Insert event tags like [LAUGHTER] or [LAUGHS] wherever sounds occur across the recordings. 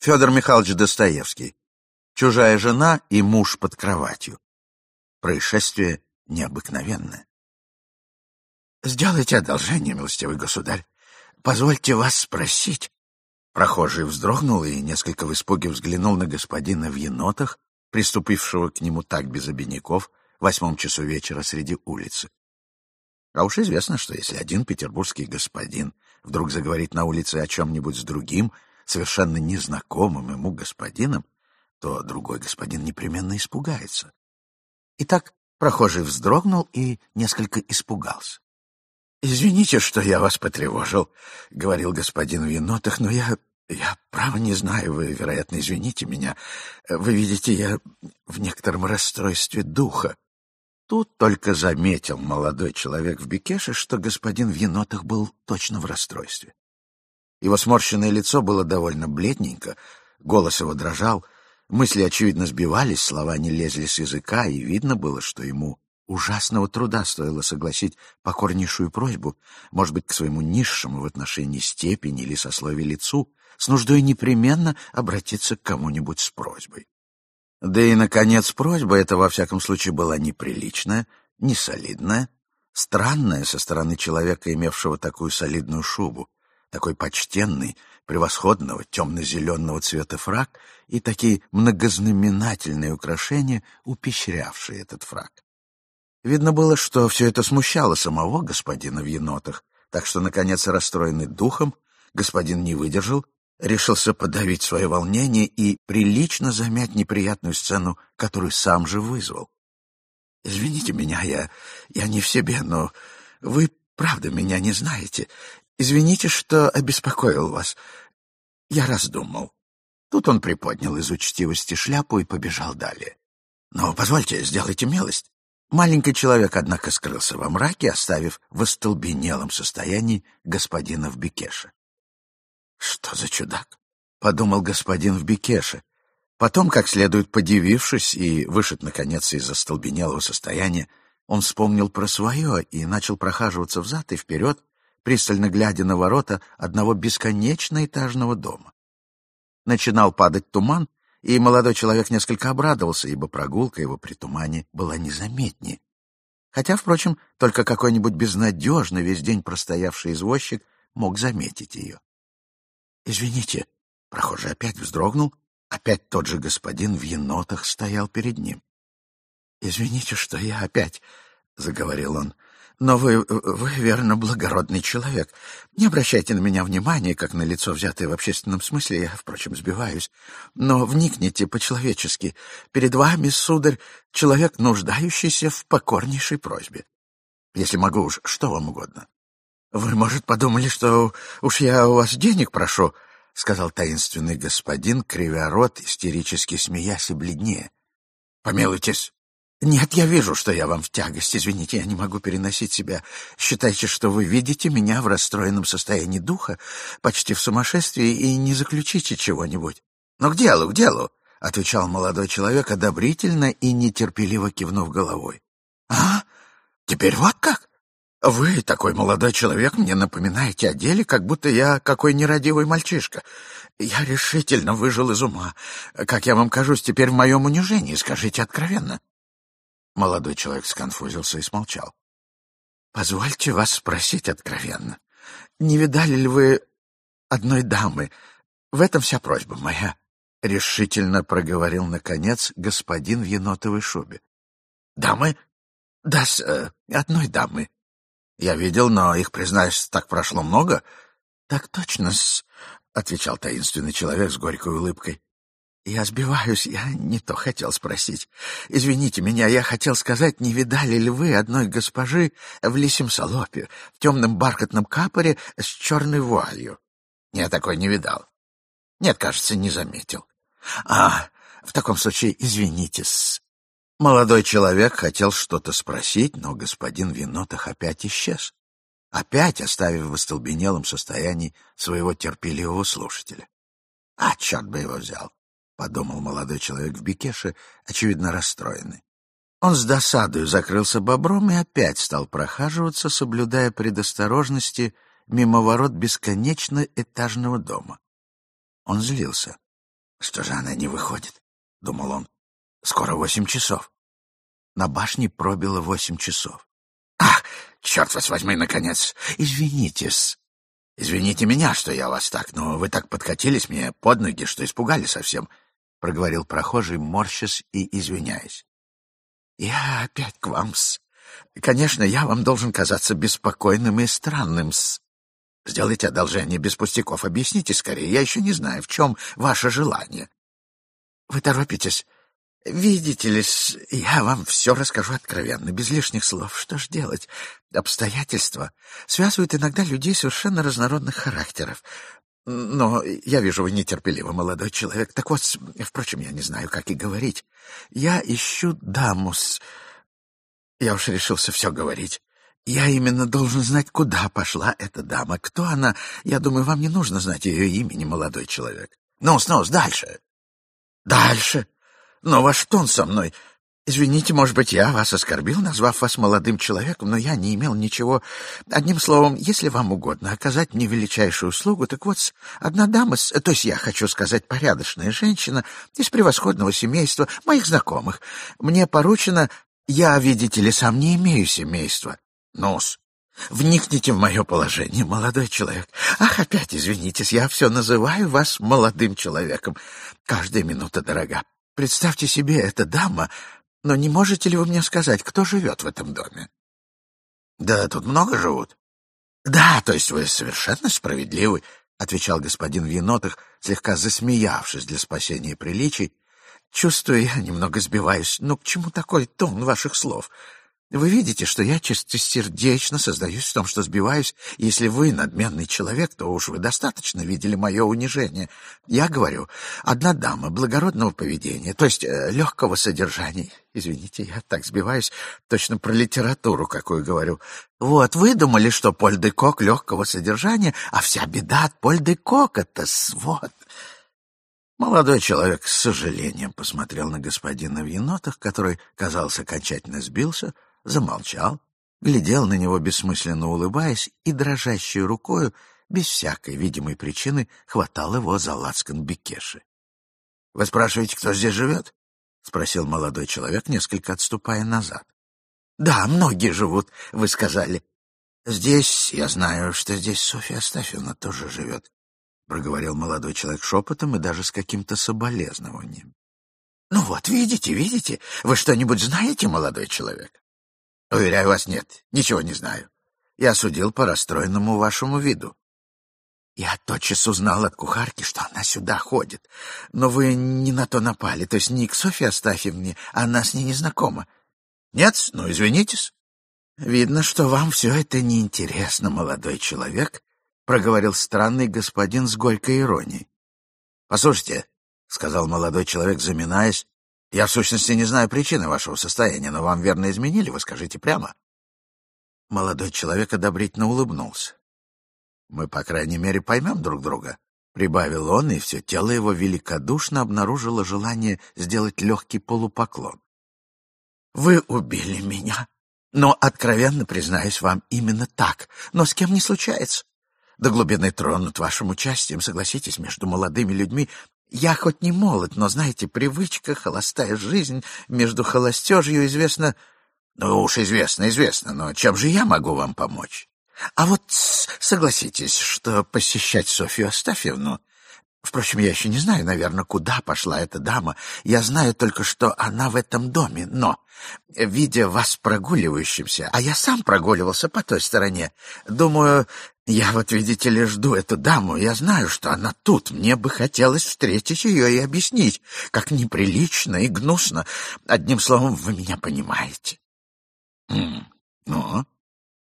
Федор Михайлович Достоевский. Чужая жена и муж под кроватью. Происшествие необыкновенное. «Сделайте одолжение, милостивый государь. Позвольте вас спросить». Прохожий вздрогнул и несколько в испуге взглянул на господина в енотах, приступившего к нему так без обиняков в восьмом часу вечера среди улицы. А уж известно, что если один петербургский господин вдруг заговорит на улице о чем-нибудь с другим, совершенно незнакомым ему господином, то другой господин непременно испугается. Итак, прохожий вздрогнул и несколько испугался. «Извините, что я вас потревожил», — говорил господин в енотах, «но я... я право не знаю, вы, вероятно, извините меня. Вы видите, я в некотором расстройстве духа». Тут только заметил молодой человек в бекеше, что господин в енотах был точно в расстройстве. Его сморщенное лицо было довольно бледненько, голос его дрожал, мысли, очевидно, сбивались, слова не лезли с языка, и видно было, что ему ужасного труда стоило согласить покорнейшую просьбу, может быть, к своему низшему в отношении степени или сословию лицу, с нуждой непременно обратиться к кому-нибудь с просьбой. Да и, наконец, просьба эта, во всяком случае, была неприличная, несолидная, странная со стороны человека, имевшего такую солидную шубу, такой почтенный, превосходного темно-зеленого цвета фрак и такие многознаменательные украшения, упещрявшие этот фрак. Видно было, что все это смущало самого господина в енотах, так что, наконец, расстроенный духом, господин не выдержал, решился подавить свое волнение и прилично замять неприятную сцену, которую сам же вызвал. «Извините меня, я, я не в себе, но вы, правда, меня не знаете. Извините, что обеспокоил вас. Я раздумал». Тут он приподнял из учтивости шляпу и побежал далее. «Но позвольте, сделайте милость. Маленький человек, однако, скрылся во мраке, оставив в остолбенелом состоянии господина в бекеше. «Что за чудак?» — подумал господин в бекеше. Потом, как следует подивившись и вышед, наконец, из остолбенелого состояния, он вспомнил про свое и начал прохаживаться взад и вперед, пристально глядя на ворота одного бесконечно этажного дома. Начинал падать туман, и молодой человек несколько обрадовался, ибо прогулка его при тумане была незаметнее. Хотя, впрочем, только какой-нибудь безнадежно весь день простоявший извозчик мог заметить ее. «Извините», — прохожий опять вздрогнул, опять тот же господин в енотах стоял перед ним. «Извините, что я опять», — заговорил он, — но вы, вы, верно, благородный человек. Не обращайте на меня внимания, как на лицо, взятое в общественном смысле, я, впрочем, сбиваюсь. Но вникните по-человечески. Перед вами, сударь, человек, нуждающийся в покорнейшей просьбе. Если могу уж, что вам угодно. Вы, может, подумали, что уж я у вас денег прошу, — сказал таинственный господин, кривя рот, истерически смеясь и бледнее. — Помилуйтесь, «Нет, я вижу, что я вам в тягость. Извините, я не могу переносить себя. Считайте, что вы видите меня в расстроенном состоянии духа, почти в сумасшествии, и не заключите чего-нибудь». «Но к делу, к делу», — отвечал молодой человек, одобрительно и нетерпеливо кивнув головой. «А? Теперь вот как? Вы, такой молодой человек, мне напоминаете о деле, как будто я какой нерадивый мальчишка. Я решительно выжил из ума. Как я вам кажусь теперь в моем унижении, скажите откровенно». Молодой человек сконфузился и смолчал. «Позвольте вас спросить откровенно. Не видали ли вы одной дамы? В этом вся просьба моя», — решительно проговорил, наконец, господин в енотовой шубе. «Дамы? Да, с э, одной дамы. Я видел, но их, признаюсь, так прошло много». «Так точно-с», — отвечал таинственный человек с горькой улыбкой. Я сбиваюсь, я не то хотел спросить. Извините меня, я хотел сказать, не видали ли вы одной госпожи в лисем салопе, в темном бархатном капоре с черной вуалью? Я такой не видал. Нет, кажется, не заметил. А, в таком случае извинитесь. Молодой человек хотел что-то спросить, но господин Винотах опять исчез. Опять оставив в остолбенелом состоянии своего терпеливого слушателя. А, черт бы его взял! Подумал молодой человек в бикеше, очевидно расстроенный. Он с досадою закрылся бобром и опять стал прохаживаться, соблюдая предосторожности мимо ворот бесконечно этажного дома. Он злился. Что же она не выходит? — думал он. Скоро восемь часов. На башне пробило восемь часов. Ах, черт вас возьми, наконец! Извинитесь. Извините меня, что я вас так, но вы так подкатились мне под ноги, что испугали совсем, — проговорил прохожий, морщась и извиняясь. Я опять к вам-с. Конечно, я вам должен казаться беспокойным и странным-с. Сделайте одолжение без пустяков. Объясните скорее. Я еще не знаю, в чем ваше желание. Вы торопитесь. Видите ли, я вам все расскажу откровенно, без лишних слов. Что ж делать? Обстоятельства связывают иногда людей совершенно разнородных характеров. Но я вижу, вы нетерпеливый молодой человек. Так вот, впрочем, я не знаю, как и говорить. Я ищу дамус. Я уж решился все говорить. Я именно должен знать, куда пошла эта дама. Кто она? Я думаю, вам не нужно знать ее имени, молодой человек. Ну, снос, дальше. Дальше? Но ваш тон со мной... Извините, может быть, я вас оскорбил, назвав вас молодым человеком, но я не имел ничего... Одним словом, если вам угодно оказать мне величайшую услугу, так вот, одна дама, то есть я хочу сказать, порядочная женщина из превосходного семейства, моих знакомых, мне поручено... Я, видите ли, сам не имею семейства. Ну-с, вникните в мое положение, молодой человек. Ах, опять извинитесь, я все называю вас молодым человеком. Каждая минута дорога. Представьте себе, эта дама... Но не можете ли вы мне сказать, кто живет в этом доме? Да, тут много живут. Да, то есть вы совершенно справедливы, — отвечал господин в енотах, слегка засмеявшись для спасения приличий. Чувствую, я немного сбиваюсь. Но к чему такой тон ваших слов? Вы видите, что я чистосердечно создаюсь в том, что сбиваюсь. Если вы надменный человек, то уж вы достаточно видели мое унижение. Я говорю, одна дама благородного поведения, то есть э, легкого содержания. Извините, я так сбиваюсь, точно про литературу какую говорю. Вот, вы думали, что Поль де Кок легкого содержания, а вся беда от Поль де Кок — это свод. Молодой человек с сожалением посмотрел на господина в енотах, который, казалось, окончательно сбился — замолчал, глядел на него, бессмысленно улыбаясь, и дрожащей рукою, без всякой видимой причины, хватал его за лацкан бекеши. — Вы спрашиваете, кто здесь живет? — спросил молодой человек, несколько отступая назад. — Да, многие живут, вы сказали. — Здесь, я знаю, что здесь Софья Астафьевна тоже живет, — проговорил молодой человек шепотом и даже с каким-то соболезнованием. — Ну вот, видите, видите, вы что-нибудь знаете, молодой человек? Уверяю вас, нет, ничего не знаю. Я судил по расстроенному вашему виду. Я тотчас узнал от кухарки, что она сюда ходит. Но вы не на то напали, то есть не к Софье Астафьевне, а она с ней не знакома. Нет? Ну, извинитесь. Видно, что вам все это неинтересно, молодой человек, — проговорил странный господин с горькой иронией. — Послушайте, — сказал молодой человек, заминаясь, я, в сущности, не знаю причины вашего состояния, но вам верно изменили, вы скажите прямо. Молодой человек одобрительно улыбнулся. Мы, по крайней мере, поймем друг друга, — прибавил он, и все тело его великодушно обнаружило желание сделать легкий полупоклон. Вы убили меня, но, откровенно признаюсь вам, именно так, но с кем не случается. До глубины тронут вашим участием, согласитесь, между молодыми людьми я хоть не молод, но, знаете, привычка, холостая жизнь, между холостежью известно... Ну уж известно, известно, но чем же я могу вам помочь? А вот согласитесь, что посещать Софью Астафьевну... Впрочем, я еще не знаю, наверное, куда пошла эта дама. Я знаю только, что она в этом доме, но, видя вас прогуливающимся, а я сам прогуливался по той стороне, думаю, я вот, видите ли, жду эту даму. Я знаю, что она тут. Мне бы хотелось встретить ее и объяснить, как неприлично и гнусно. Одним словом, вы меня понимаете. Mm. Ну,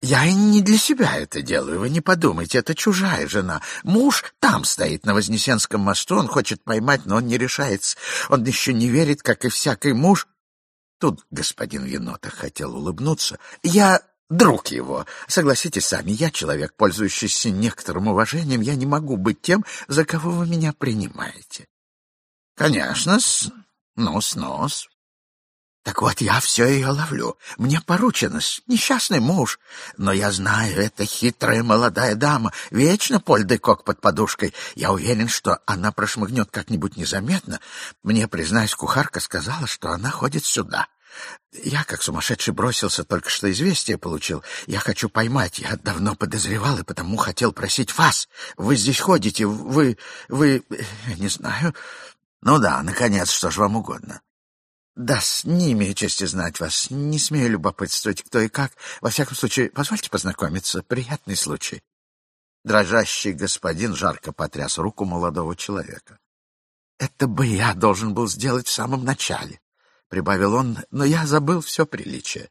я и не для себя это делаю, вы не подумайте, это чужая жена. Муж там стоит на Вознесенском мосту, он хочет поймать, но он не решается. Он еще не верит, как и всякий муж. Тут господин Енота хотел улыбнуться. Я друг его. Согласитесь сами, я человек, пользующийся некоторым уважением, я не могу быть тем, за кого вы меня принимаете. Конечно-с, нос-нос. Так вот, я все ее ловлю. Мне поручено, несчастный муж. Но я знаю, это хитрая молодая дама, вечно польдый-кок под подушкой. Я уверен, что она прошмыгнет как-нибудь незаметно. Мне, признаюсь, кухарка сказала, что она ходит сюда. Я, как сумасшедший, бросился, только что известие получил. Я хочу поймать. Я давно подозревал и потому хотел просить вас. Вы здесь ходите, вы... вы... не знаю. Ну да, наконец, что ж вам угодно. Да, не имею чести знать вас, не смею любопытствовать, кто и как. Во всяком случае, позвольте познакомиться. Приятный случай. Дрожащий господин жарко потряс руку молодого человека. «Это бы я должен был сделать в самом начале», — прибавил он, — «но я забыл все приличие».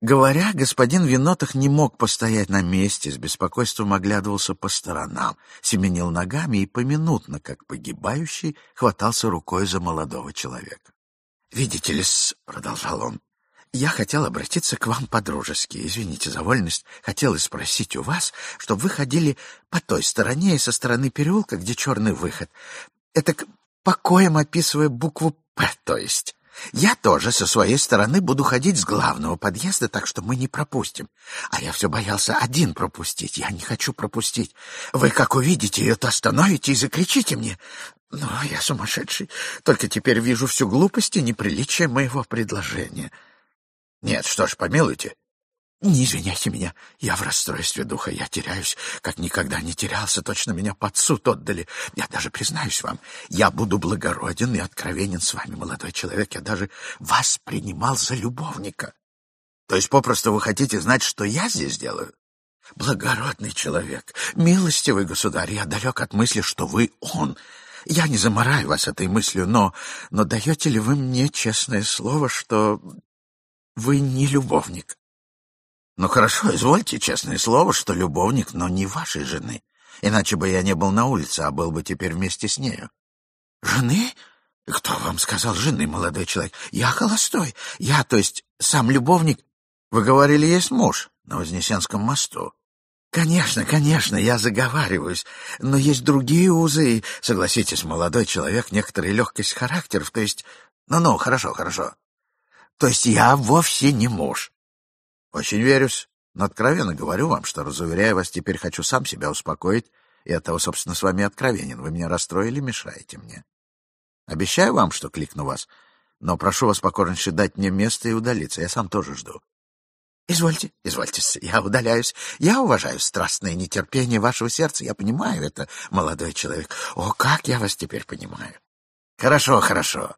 Говоря, господин Винотах не мог постоять на месте, с беспокойством оглядывался по сторонам, семенил ногами и поминутно, как погибающий, хватался рукой за молодого человека. «Видите ли, — продолжал он, — я хотел обратиться к вам по-дружески. Извините за вольность. Хотел спросить у вас, чтобы вы ходили по той стороне и со стороны переулка, где черный выход. Это покоем описывая букву «П», то есть. Я тоже со своей стороны буду ходить с главного подъезда, так что мы не пропустим. А я все боялся один пропустить. Я не хочу пропустить. Вы, как увидите ее, то остановите и закричите мне. Но я сумасшедший. Только теперь вижу всю глупость и неприличие моего предложения. Нет, что ж, помилуйте. Не извиняйте меня, я в расстройстве духа, я теряюсь, как никогда не терялся, точно меня под суд отдали. Я даже признаюсь вам, я буду благороден и откровенен с вами, молодой человек, я даже вас принимал за любовника. То есть попросту вы хотите знать, что я здесь делаю? Благородный человек, милостивый государь, я далек от мысли, что вы он. Я не замораю вас этой мыслью, но... Но даете ли вы мне честное слово, что вы не любовник? Ну хорошо, извольте честное слово, что любовник, но не вашей жены. Иначе бы я не был на улице, а был бы теперь вместе с нею. Жены? Кто вам сказал жены, молодой человек? Я холостой. Я, то есть, сам любовник. Вы говорили, есть муж на Вознесенском мосту. Конечно, конечно, я заговариваюсь, но есть другие узы, и, согласитесь, молодой человек, некоторая легкость характеров, то есть... Ну-ну, хорошо, хорошо. То есть я вовсе не муж. Очень верюсь, но откровенно говорю вам, что, разуверяя вас, теперь хочу сам себя успокоить, и от того, собственно, с вами откровенен. Вы меня расстроили, мешаете мне. Обещаю вам, что кликну вас, но прошу вас покорнейше дать мне место и удалиться. Я сам тоже жду. Извольте, извольте, я удаляюсь. Я уважаю страстное нетерпение вашего сердца. Я понимаю это, молодой человек. О, как я вас теперь понимаю. Хорошо, хорошо.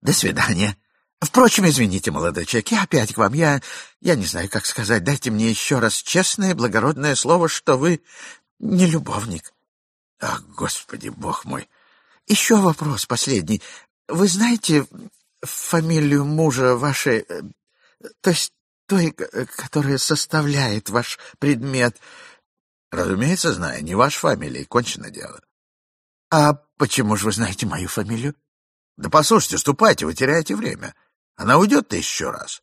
До свидания. Впрочем, извините, молодой человек, я опять к вам. Я... я не знаю, как сказать. Дайте мне еще раз честное, благородное слово, что вы не любовник. Ах, Господи, Бог мой! Еще вопрос последний. Вы знаете фамилию мужа вашей... Э, то есть той, которая составляет ваш предмет? Разумеется, знаю. Не ваша фамилия, кончено дело. А почему же вы знаете мою фамилию? Да послушайте, ступайте, вы теряете время. Она уйдет-то еще раз.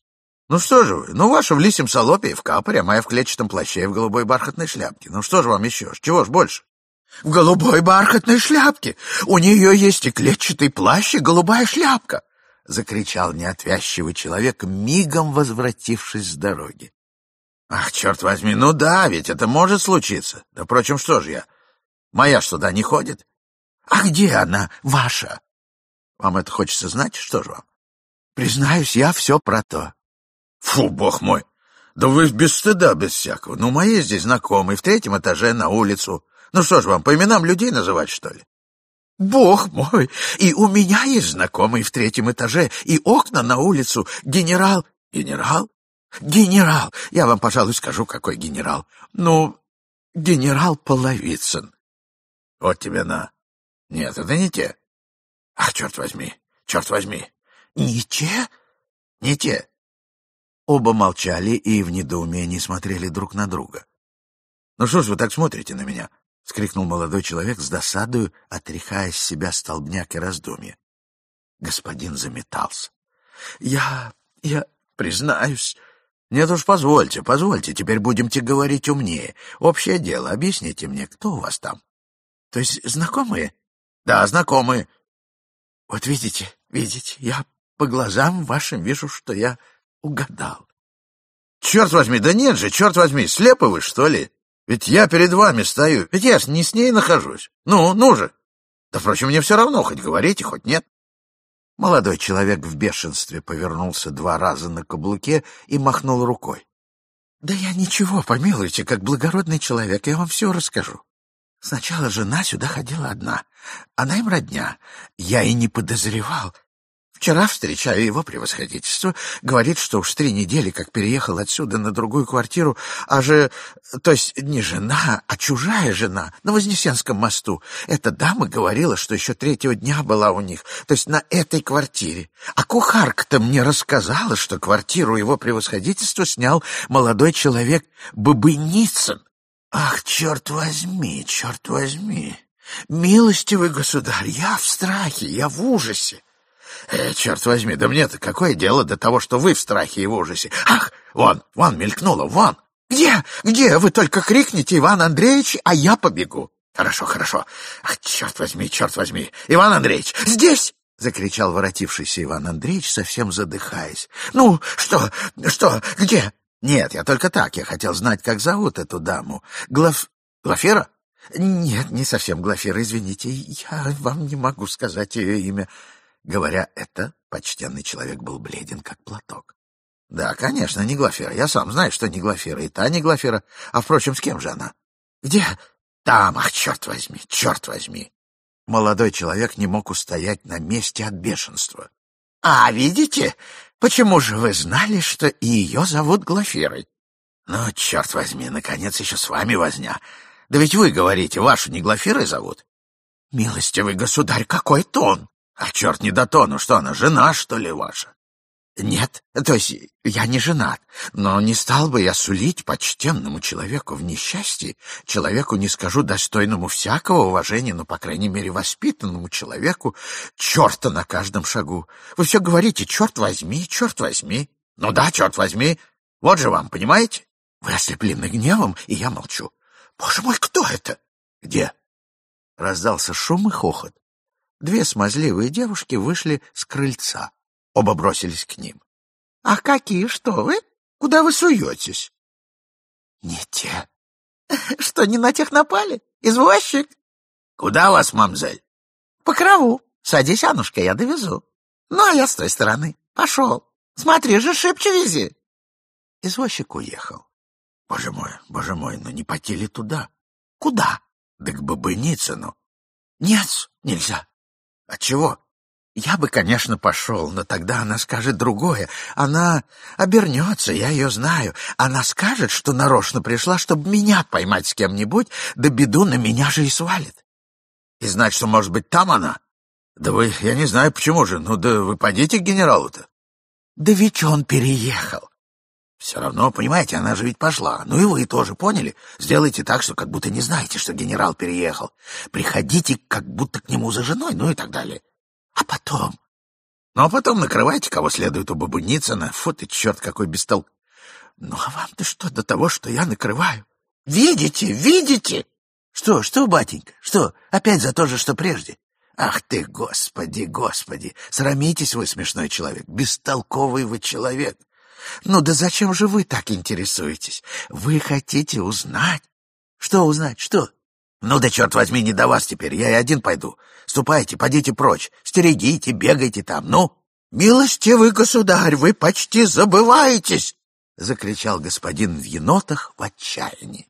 Ну что же вы, ну ваша в лисем салопе и в капоре, а моя в клетчатом плаще и в голубой бархатной шляпке. Ну что же вам еще? Чего ж больше? В голубой бархатной шляпке! У нее есть и клетчатый плащ, и голубая шляпка! — закричал неотвязчивый человек, мигом возвратившись с дороги. «Ах, черт возьми, ну да, ведь это может случиться. Да, впрочем, что же я? Моя что, да, не ходит? А где она, ваша? Вам это хочется знать? Что же вам? Признаюсь, я все про то. Фу, бог мой! Да вы без стыда, без всякого. Ну, мои здесь знакомые, в третьем этаже, на улицу. Ну что ж вам, по именам людей называть, что ли? Бог мой! И у меня есть знакомый в третьем этаже, и окна на улицу. Генерал... Генерал? Генерал! Я вам, пожалуй, скажу, какой генерал. Ну, генерал Половицын. Вот тебе на. Нет, это не те. Ах, черт возьми, черт возьми. «Не те? Не те!» Оба молчали и в недоумении смотрели друг на друга. «Ну что ж вы так смотрите на меня?» — скрикнул молодой человек с досадою, отряхая с себя столбняк и раздумья. Господин заметался. «Я... я... признаюсь...» «Нет уж, позвольте, позвольте, теперь будемте говорить умнее. Общее дело, объясните мне, кто у вас там?» «То есть знакомые?» «Да, знакомые». «Вот видите, видите, я По глазам вашим вижу, что я угадал. Черт возьми, да нет же, черт возьми, слепы вы, что ли? Ведь я перед вами стою, ведь я не с ней нахожусь. Ну, ну же. Да, впрочем, мне все равно, хоть говорите, хоть нет. Молодой человек в бешенстве повернулся два раза на каблуке и махнул рукой. — Да я ничего, помилуйте, как благородный человек, я вам все расскажу. Сначала жена сюда ходила одна. Она им родня. Я и не подозревал, Вчера встречаю его превосходительство. Говорит, что уж три недели как переехал отсюда на другую квартиру, а же... То есть не жена, а чужая жена на Вознесенском мосту. Эта дама говорила, что еще третьего дня была у них, то есть на этой квартире. А кухарка-то мне рассказала, что квартиру его превосходительства снял молодой человек Бабыницын. Ах, черт возьми, черт возьми! Милостивый государь, я в страхе, я в ужасе. Э, черт возьми, да мне-то какое дело до того, что вы в страхе и в ужасе? Ах, вон, вон мелькнуло, вон! Где? Где? Вы только крикните, Иван Андреевич, а я побегу. Хорошо, хорошо. Ах, черт возьми, черт возьми. Иван Андреевич, здесь! — закричал воротившийся Иван Андреевич, совсем задыхаясь. «Ну, что? Что? Где?» «Нет, я только так. Я хотел знать, как зовут эту даму. Глаф... Глафира?» «Нет, не совсем Глафира, извините. Я вам не могу сказать ее имя. Говоря это, почтенный человек был бледен, как платок. — Да, конечно, не Глафира. Я сам знаю, что не Глафира. И та не Глафира. А, впрочем, с кем же она? — Где? — Там. Ах, черт возьми, черт возьми. Молодой человек не мог устоять на месте от бешенства. — А, видите? Почему же вы знали, что ее зовут Глафирой? — Ну, черт возьми, наконец еще с вами возня. Да ведь вы говорите, вашу не Глафирой зовут. — Милостивый государь, какой тон! А черт не до тону, что она, жена, что ли, ваша? Нет, то есть я не женат, но не стал бы я сулить почтенному человеку в несчастье, человеку, не скажу, достойному всякого уважения, но, по крайней мере, воспитанному человеку, черта на каждом шагу. Вы все говорите, черт возьми, черт возьми. Ну да, черт возьми. Вот же вам, понимаете? Вы ослеплены гневом, и я молчу. Боже мой, кто это? Где? Раздался шум и хохот. Две смазливые девушки вышли с крыльца. Оба бросились к ним. — Ах, какие, что вы? Куда вы суетесь? — Не те. — [LAUGHS] Что, не на тех напали? Извозчик? — Куда вас, мамзель? — По крову. Садись, Анушка, я довезу. Ну, а я с той стороны. Пошел. Смотри же, шибче вези. Извозчик уехал. Боже мой, боже мой, ну не пойти ли туда? Куда? Да к Бабыницыну. Нет, нельзя. Отчего? Я бы, конечно, пошел, но тогда она скажет другое. Она обернется, я ее знаю. Она скажет, что нарочно пришла, чтобы меня поймать с кем-нибудь, да беду на меня же и свалит. И знать, что, может быть, там она? Да вы, я не знаю, почему же. Ну да вы пойдите к генералу-то. Да ведь он переехал. Все равно, понимаете, она же ведь пошла. Ну и вы тоже поняли. Сделайте так, что как будто не знаете, что генерал переехал. Приходите, как будто к нему за женой, ну и так далее. А потом... Ну, а потом накрывайте, кого следует у Бабуницына. Фу ты, черт, какой бестол... Ну, а вам-то что до того, что я накрываю? Видите, видите? Что, что, батенька, что, опять за то же, что прежде? Ах ты, господи, господи, срамитесь вы, смешной человек, бестолковый вы человек. Ну да зачем же вы так интересуетесь? Вы хотите узнать? Что узнать? Что? Ну да черт возьми, не до вас теперь, я и один пойду. Ступайте, подите прочь, стерегите, бегайте там, ну. Милостивый государь, вы почти забываетесь! Закричал господин в енотах в отчаянии.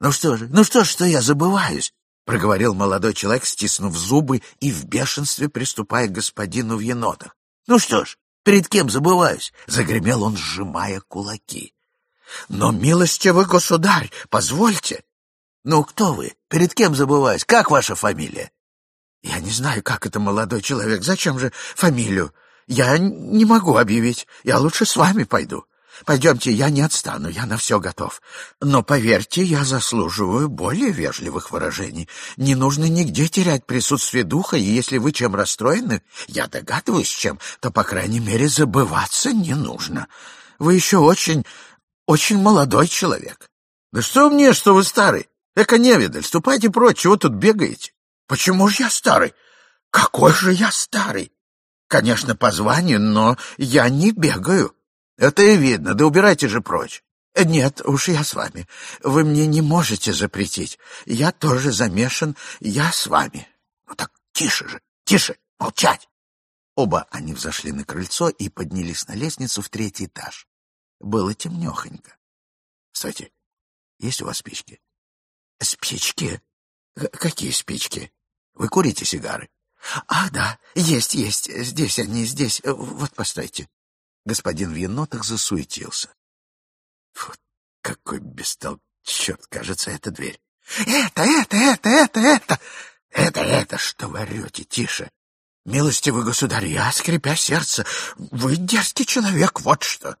Ну что же, ну что ж, что я забываюсь? проговорил молодой человек, стиснув зубы и в бешенстве приступая к господину в енотах. Ну что ж, Перед кем забываюсь? — загремел он, сжимая кулаки. — Но, милостивый государь, позвольте. — Ну, кто вы? Перед кем забываюсь? Как ваша фамилия? — Я не знаю, как это, молодой человек. Зачем же фамилию? Я не могу объявить. Я лучше с вами пойду. Пойдемте, я не отстану, я на все готов. Но, поверьте, я заслуживаю более вежливых выражений. Не нужно нигде терять присутствие духа, и если вы чем расстроены, я догадываюсь, чем, то, по крайней мере, забываться не нужно. Вы еще очень, очень молодой человек. Да что мне, что вы старый? Эка невидаль, ступайте прочь, чего тут бегаете? Почему же я старый? Какой же я старый? конечно, по званию, но я не бегаю. Это и видно, да убирайте же прочь. Нет, уж я с вами. Вы мне не можете запретить. Я тоже замешан, я с вами. Ну так тише же, тише, молчать. Оба они взошли на крыльцо и поднялись на лестницу в третий этаж. Было темнехонько. Стойте, есть у вас спички? Спички? Какие спички? Вы курите сигары? А, да, есть, есть. Здесь они, здесь. Вот, постойте. Господин в енотах засуетился. Фу, какой бестол... Черт, кажется, это дверь. Это, это, это, это, это! Это, это, что вы орете, тише. Милостивый государь, я, скрипя сердце, вы дерзкий человек, вот что.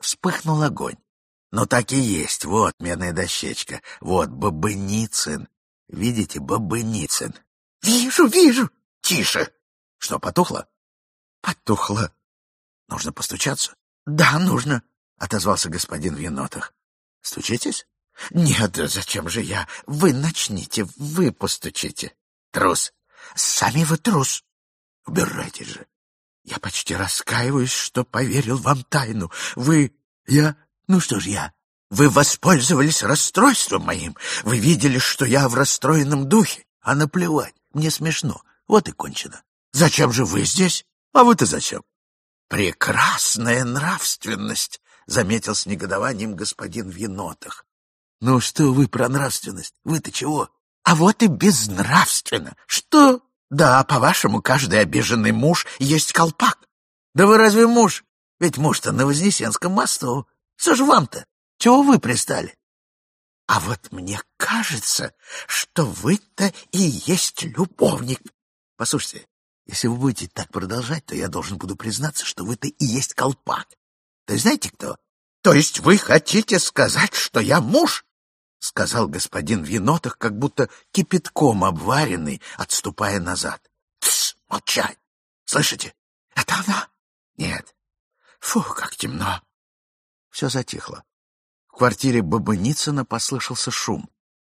Вспыхнул огонь. Ну так и есть, вот медная дощечка, вот Бабыницын. Видите, Бабыницын. Вижу, вижу. Тише. Что, потухло? Потухло. Нужно постучаться? Да, нужно, отозвался господин в енотах. Стучитесь? Нет, зачем же я? Вы начните, вы постучите. Трус. Сами вы трус. Убирайтесь же. Я почти раскаиваюсь, что поверил вам тайну. Вы... Я... Ну что ж я? Вы воспользовались расстройством моим. Вы видели, что я в расстроенном духе. А наплевать, мне смешно. Вот и кончено. Зачем же вы здесь? А вы-то зачем? Прекрасная нравственность, заметил с негодованием господин в енотах. Ну что вы про нравственность? Вы-то чего? А вот и безнравственно. Что? Да, по-вашему, каждый обиженный муж есть колпак. Да вы разве муж? Ведь муж-то на Вознесенском мосту. Что ж вам-то? Чего вы пристали? А вот мне кажется, что вы-то и есть любовник. Послушайте, если вы будете так продолжать, то я должен буду признаться, что вы-то и есть колпак. То есть знаете кто? То есть вы хотите сказать, что я муж? — сказал господин в енотах, как будто кипятком обваренный, отступая назад. — Тссс, молчать! Слышите? Это она? Нет. Фу, как темно. Все затихло. В квартире Бабыницына послышался шум.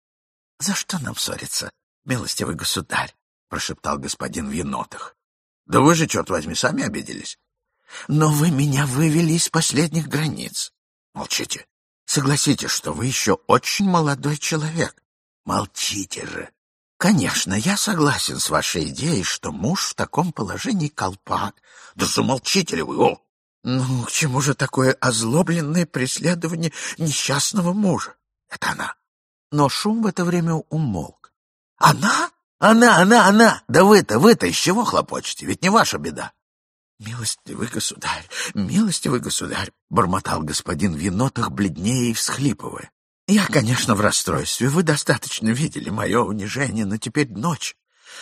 — За что нам ссориться, милостивый государь? — прошептал господин в енотах. — Да вы же, черт возьми, сами обиделись. — Но вы меня вывели из последних границ. Молчите. Согласитесь, что вы еще очень молодой человек. Молчите же. Конечно, я согласен с вашей идеей, что муж в таком положении колпак. Да замолчите ли вы, о! Ну, к чему же такое озлобленное преследование несчастного мужа? Это она. Но шум в это время умолк. Она? Она, она, она! Да вы-то, вы-то из чего хлопочете? Ведь не ваша беда. «Милостивый государь, милостивый государь!» — бормотал господин в енотах, бледнее и всхлипывая. «Я, конечно, в расстройстве. Вы достаточно видели мое унижение, но теперь ночь.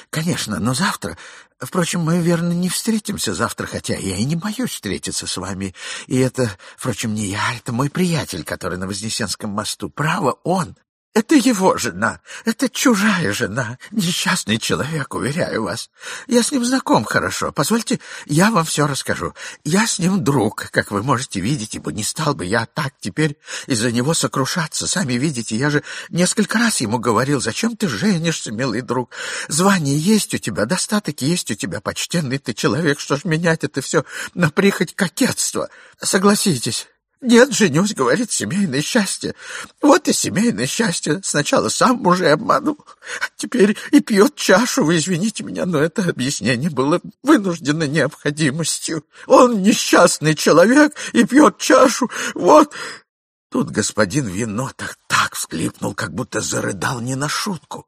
Конечно, но завтра... Впрочем, мы, верно, не встретимся завтра, хотя я и не боюсь встретиться с вами. И это, впрочем, не я, это мой приятель, который на Вознесенском мосту. Право, он. Это его жена, это чужая жена, несчастный человек, уверяю вас. Я с ним знаком хорошо. Позвольте, я вам все расскажу. Я с ним друг, как вы можете видеть, ибо не стал бы я так теперь из-за него сокрушаться. Сами видите, я же несколько раз ему говорил, зачем ты женишься, милый друг? Звание есть у тебя, достаток есть у тебя, почтенный ты человек, что ж менять это все на прихоть кокетства? Согласитесь, нет, женюсь, говорит, семейное счастье. Вот и семейное счастье. Сначала сам мужа обманул, а теперь и пьет чашу. Вы извините меня, но это объяснение было вынуждено необходимостью. Он несчастный человек и пьет чашу. Вот... Тут господин вино так так всклипнул, как будто зарыдал не на шутку.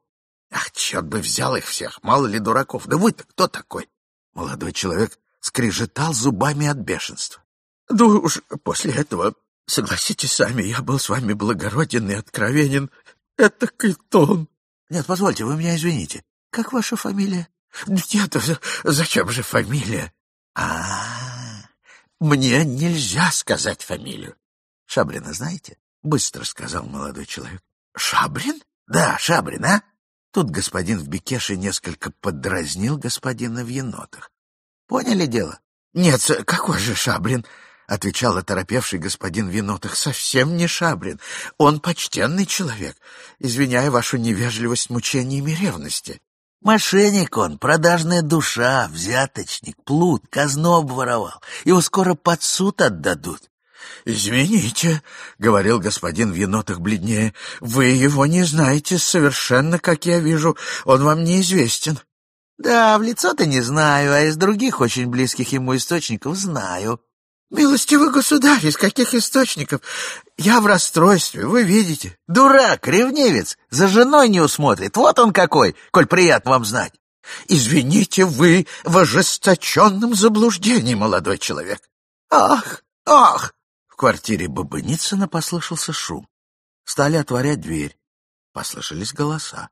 Ах, черт бы взял их всех, мало ли дураков. Да вы-то кто такой? Молодой человек скрежетал зубами от бешенства. Ну уж после этого, согласитесь сами, я был с вами благороден и откровенен. Это Кайтон. Нет, позвольте, вы меня извините. Как ваша фамилия? Нет, зачем же фамилия? А, -а, а, мне нельзя сказать фамилию. Шабрина знаете? Быстро сказал молодой человек. Шабрин? Да, Шабрин, а? Тут господин в Бекеше несколько подразнил господина в енотах. Поняли дело? Нет, какой же Шабрин? Отвечал оторопевший господин Винотых, — совсем не Шабрин. Он почтенный человек, извиняя вашу невежливость мучениями ревности. Мошенник он, продажная душа, взяточник, плут, казну обворовал. Его скоро под суд отдадут. «Извините», — говорил господин в бледнее, — «вы его не знаете совершенно, как я вижу. Он вам неизвестен». «Да, в лицо-то не знаю, а из других очень близких ему источников знаю». «Милостивый государь, из каких источников? Я в расстройстве, вы видите». «Дурак, ревнивец, за женой не усмотрит. Вот он какой, коль приятно вам знать». «Извините, вы в ожесточенном заблуждении, молодой человек». «Ах, ах!» В квартире Бабыницына послышался шум. Стали отворять дверь. Послышались голоса.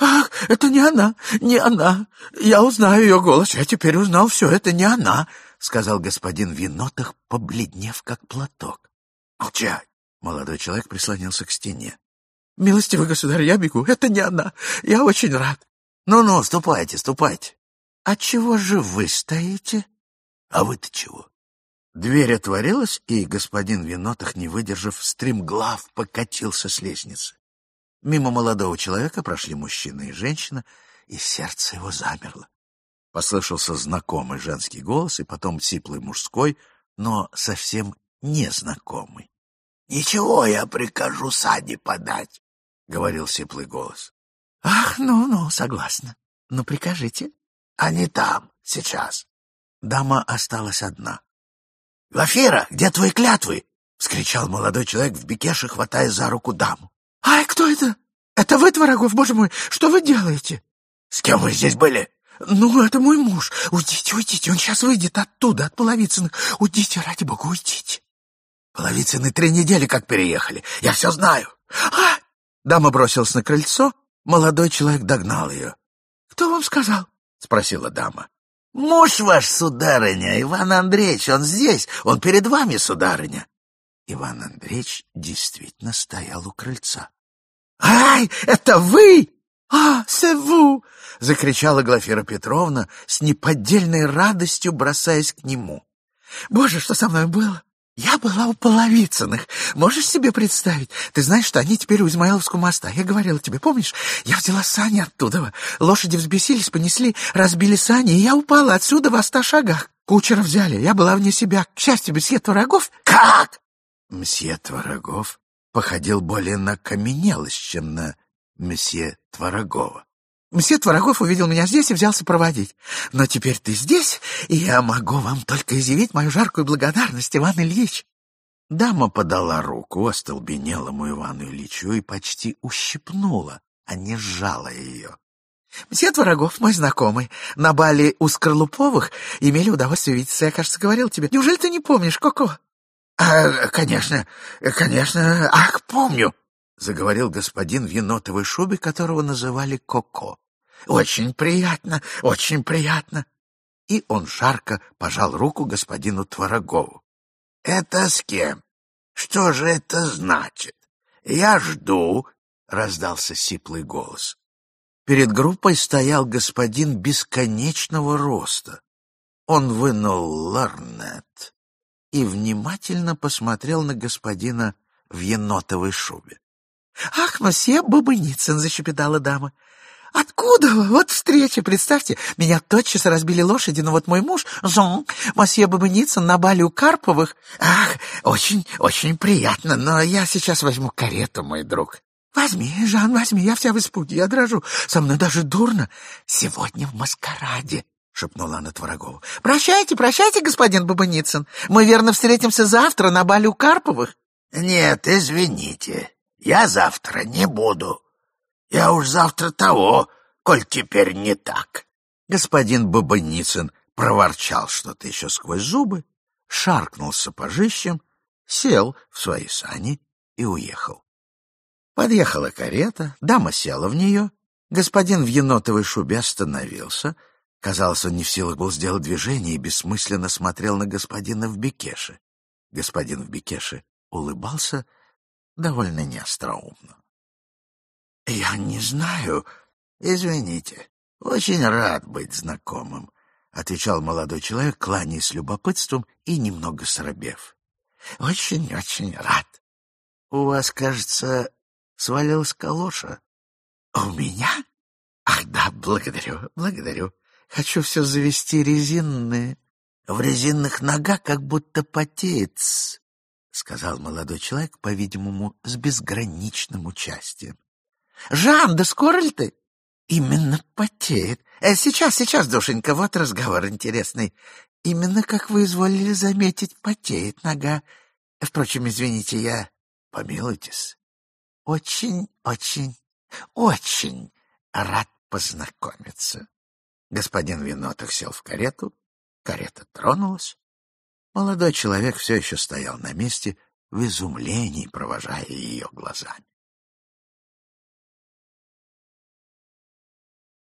«Ах, это не она, не она! Я узнаю ее голос, я теперь узнал все, это не она!» — сказал господин Винотах, побледнев как платок. «Молчать!» — молодой человек прислонился к стене. «Милостивый государь, я бегу, это не она, я очень рад!» «Ну-ну, ступайте, ступайте!» «А чего же вы стоите?» «А вы-то чего?» Дверь отворилась, и господин Винотах, не выдержав, стремглав покатился с лестницы. Мимо молодого человека прошли мужчина и женщина, и сердце его замерло. Послышался знакомый женский голос, и потом сиплый мужской, но совсем незнакомый. — Ничего, я прикажу Саде подать, — говорил сиплый голос. — Ах, ну-ну, согласна. Ну, прикажите. — Они там, сейчас. Дама осталась одна. — Глафира, где твои клятвы? — вскричал молодой человек в бекеше, хватая за руку даму. «Ай, кто это? Это вы, Творогов, боже мой, что вы делаете?» «С кем вы здесь были?» «Ну, это мой муж. Уйдите, уйдите, он сейчас выйдет оттуда, от Половицыных. Уйдите, ради бога, уйдите». Половицыны три недели как переехали. Я все знаю. А! Дама бросилась на крыльцо. Молодой человек догнал ее. «Кто вам сказал?» — спросила дама. «Муж ваш, сударыня, Иван Андреевич, он здесь, он перед вами, сударыня». Иван Андреевич действительно стоял у крыльца. «Ай, это вы! А, севу!» — закричала Глафира Петровна с неподдельной радостью, бросаясь к нему. «Боже, что со мной было! Я была у Половицыных. Можешь себе представить? Ты знаешь, что они теперь у Измаиловского моста. Я говорила тебе, помнишь? Я взяла сани оттуда. Лошади взбесились, понесли, разбили сани, и я упала отсюда в ста шагах. Кучера взяли, я была вне себя. К счастью, без врагов. Как? Мсье Творогов походил более на каменелость, чем на месье Творогова. Мсье Творогов увидел меня здесь и взялся проводить. Но теперь ты здесь, и я могу вам только изъявить мою жаркую благодарность, Иван Ильич. Дама подала руку остолбенелому Ивану Ильичу и почти ущипнула, а не сжала ее. Мсье Творогов, мой знакомый, на бале у Скорлуповых имели удовольствие видеться, я, кажется, говорил тебе. Неужели ты не помнишь, Коко? А, конечно, конечно, ах, помню, заговорил господин в енотовой шубе, которого называли Коко. Очень приятно, очень приятно. И он жарко пожал руку господину Творогову. Это с кем? Что же это значит? Я жду, раздался сиплый голос. Перед группой стоял господин бесконечного роста. Он вынул ларнет и внимательно посмотрел на господина в енотовой шубе. — Ах, мосье Бабыницын! — защепетала дама. — Откуда? Вот встреча, представьте. Меня тотчас разбили лошади, но вот мой муж, Жон, мосье Бабыницын, на бале у Карповых. Ах, очень, очень приятно, но я сейчас возьму карету, мой друг. Возьми, Жан, возьми, я вся в испуге, я дрожу. Со мной даже дурно. Сегодня в маскараде шепнула она Творогову. «Прощайте, прощайте, господин Бабыницын. Мы верно встретимся завтра на бале у Карповых». «Нет, извините, я завтра не буду. Я уж завтра того, коль теперь не так». Господин Бабыницын проворчал что-то еще сквозь зубы, шаркнул сапожищем, сел в свои сани и уехал. Подъехала карета, дама села в нее, господин в енотовой шубе остановился — Казалось, он не в силах был сделать движение и бессмысленно смотрел на господина в бекеше. Господин в бекеше улыбался довольно неостроумно. — Я не знаю. Извините. Очень рад быть знакомым, — отвечал молодой человек, кланяясь с любопытством и немного срабев. — Очень-очень рад. У вас, кажется, свалилась калоша. — У меня? Ах, да, благодарю, благодарю. Хочу все завести резинные. В резинных нога как будто потеет, — сказал молодой человек, по-видимому, с безграничным участием. — Жан, да скоро ли ты? — Именно потеет. Э, сейчас, сейчас, душенька, вот разговор интересный. Именно, как вы изволили заметить, потеет нога. Впрочем, извините, я... Помилуйтесь. Очень, очень, очень рад познакомиться. Господин Винотах сел в карету, карета тронулась. Молодой человек все еще стоял на месте, в изумлении провожая ее глазами.